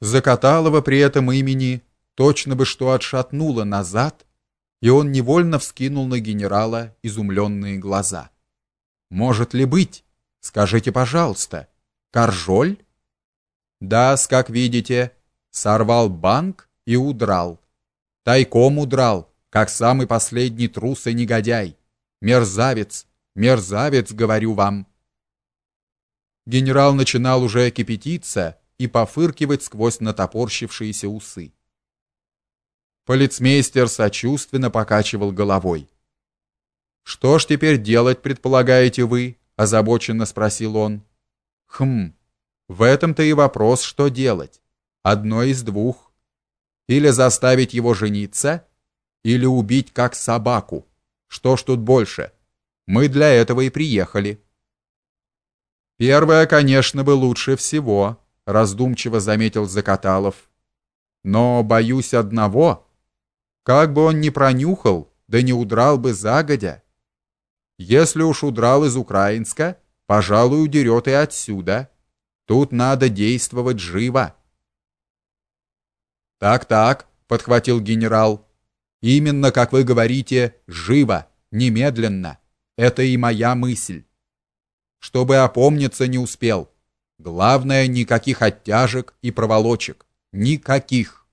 Закаталова при этом имени точно бы что отшатнуло назад, и он невольно вскинул на генерала изумленные глаза. Может ли быть? Скажите, пожалуйста, Каржоль? Да, как видите, сорвал банк и удрал. Тайком удрал, как самый последний трус и негодяй. Мерзавец, мерзавец, говорю вам. Генерал начинал уже кипятиться и пофыркивать сквозь натопорщившиеся усы. Полицмейстер сочувственно покачивал головой. Что ж теперь делать, предполагаете вы? озабоченно спросил он. Хм. В этом-то и вопрос, что делать. Одно из двух: или заставить его жениться, или убить как собаку. Что ж тут больше? Мы для этого и приехали. Первое, конечно, бы лучше всего, раздумчиво заметил Закаталов. Но боюсь одного. Как бы он ни пронюхал, да не удрал бы загодя. Если уж удрал из Украинска, пожалуй, удерет и отсюда. Тут надо действовать живо. Так-так, подхватил генерал. Именно, как вы говорите, живо, немедленно. Это и моя мысль. Чтобы опомниться не успел. Главное, никаких оттяжек и проволочек. Никаких.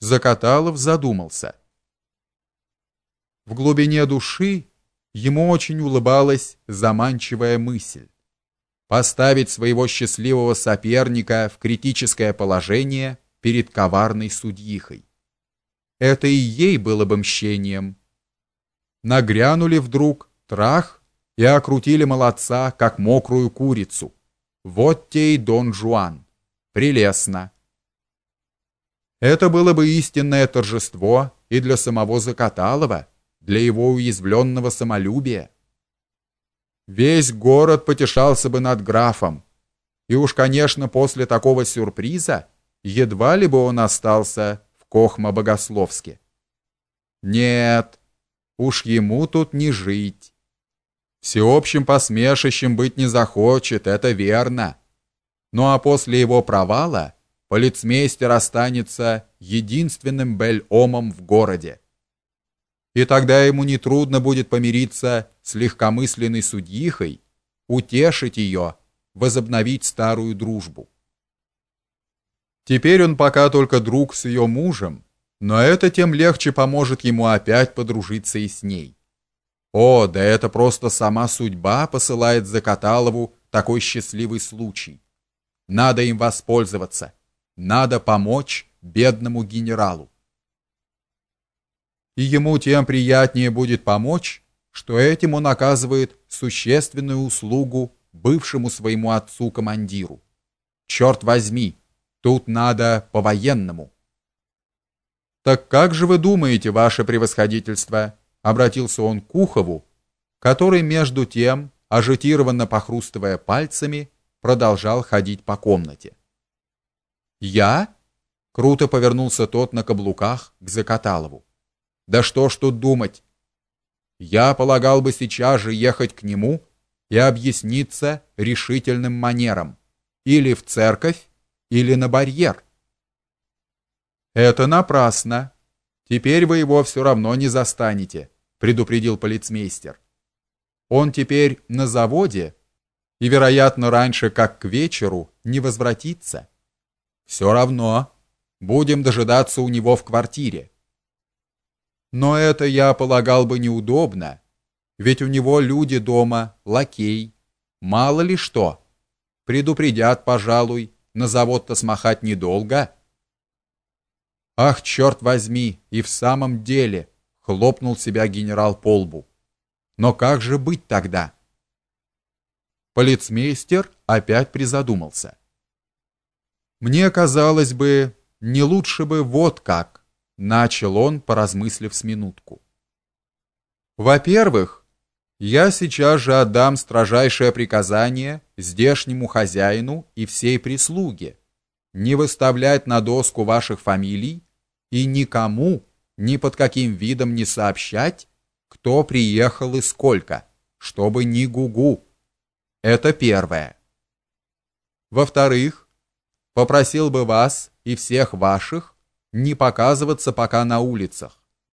Закаталов задумался. В глубине души ему очень улыбалась заманчивая мысль поставить своего счастливого соперника в критическое положение перед коварной судьихой. Это и ей было бы мщением. Нагрянули вдруг трах и окрутили молодца, как мокрую курицу. Вот те и Дон Жуан. Прелестно. Это было бы истинное торжество и для самого Закаталова, для его уязвленного самолюбия. Весь город потешался бы над графом. И уж, конечно, после такого сюрприза едва ли бы он остался в Кохма-Богословске. Нет, уж ему тут не жить. Всеобщим посмешищем быть не захочет, это верно. Ну а после его провала полицмейстер останется единственным бель-омом в городе и тогда ему не трудно будет помириться с легкомысленной судьихой, утешить ее, возобновить старую дружбу. Теперь он пока только друг с ее мужем, но это тем легче поможет ему опять подружиться и с ней. О, да это просто сама судьба посылает за Каталову такой счастливый случай. Надо им воспользоваться. Надо помочь бедному генералу и ему тем приятнее будет помочь, что этим он оказывает существенную услугу бывшему своему отцу-командиру. Черт возьми, тут надо по-военному. Так как же вы думаете, ваше превосходительство, обратился он к Кухову, который между тем, ажитированно похрустывая пальцами, продолжал ходить по комнате. Я круто повернулся тот на каблуках к Закаталову. Да что ж тут думать? Я полагал бы сейчас же ехать к нему и объясниться решительным манером, или в церковь, или на барьер. Это напрасно. Теперь вы его все равно не застанете, предупредил полицмейстер. Он теперь на заводе и, вероятно, раньше как к вечеру не возвратится. Все равно будем дожидаться у него в квартире. Но это я полагал бы неудобно, ведь у него люди дома, лакей. Мало ли что. Предупредят, пожалуй, на завод-то смахать недолго. Ах, черт возьми, и в самом деле, хлопнул себя генерал по лбу. Но как же быть тогда? Полицмейстер опять призадумался. Мне казалось бы, не лучше бы вот как начал он, поразмыслив с минутку. Во-первых, я сейчас же отдам строжайшее приказание здешнему хозяину и всей прислуге не выставлять на доску ваших фамилий и никому ни под каким видом не сообщать, кто приехал и сколько, чтобы ни гугу. Это первое. Во-вторых, попросил бы вас и всех ваших не показываться пока на улицах